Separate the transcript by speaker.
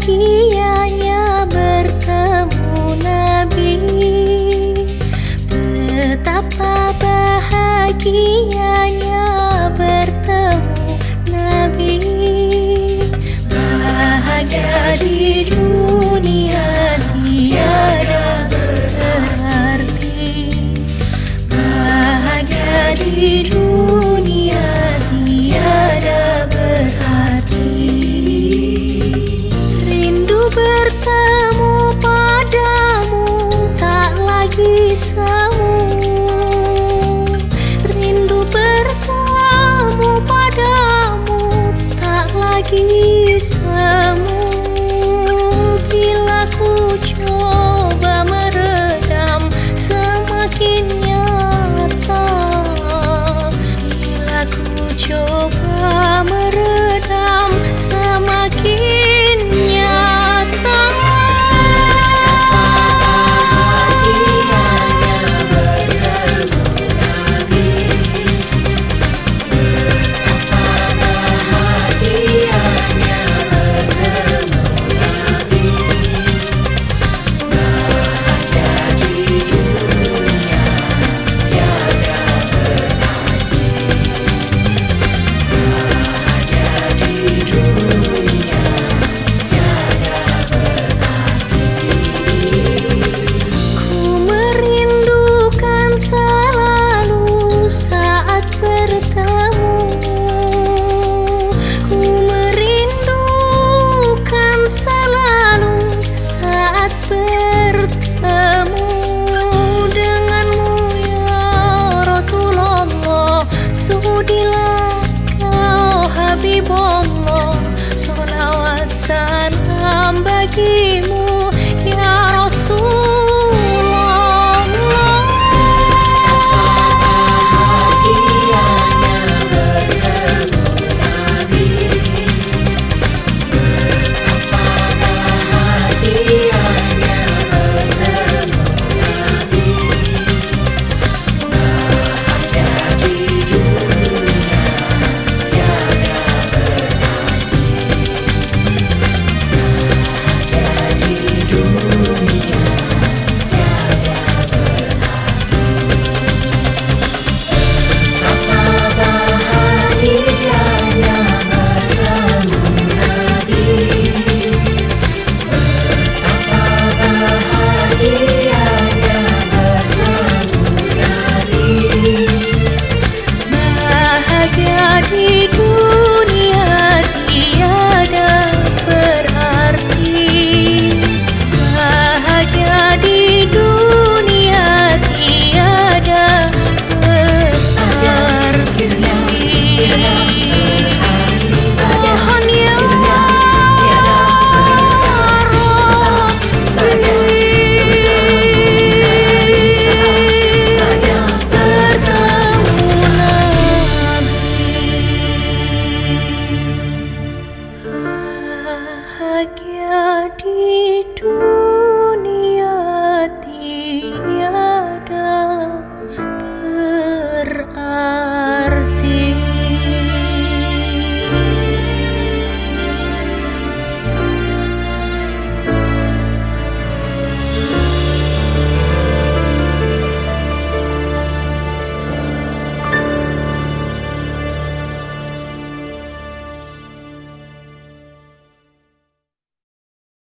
Speaker 1: keep kisahmu Rindu bertemu padamu tak lagi sedih Salawat salam bagimu. भाग्याटी टू